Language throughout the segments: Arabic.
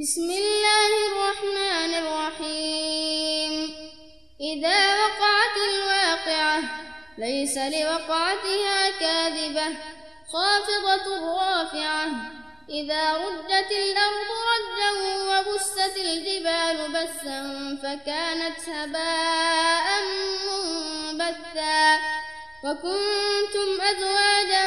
بسم الله الرحمن الرحيم. إذا وقعت الواقعة ليس لوقعتها كاذبة. خافضة رافعة. إذا ردت الأرض رجا وبست الجبال بسا فكانت هباء منبثا. وكنتم أزواجا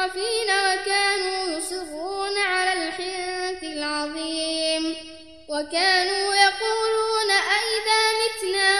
ذلك مترفين وكانوا يصرون على الحنث العظيم. وكانوا يقولون أئذا متنا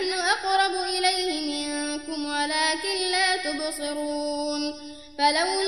ونحن أقرب إليه منكم ولكن لا تبصرون فلولا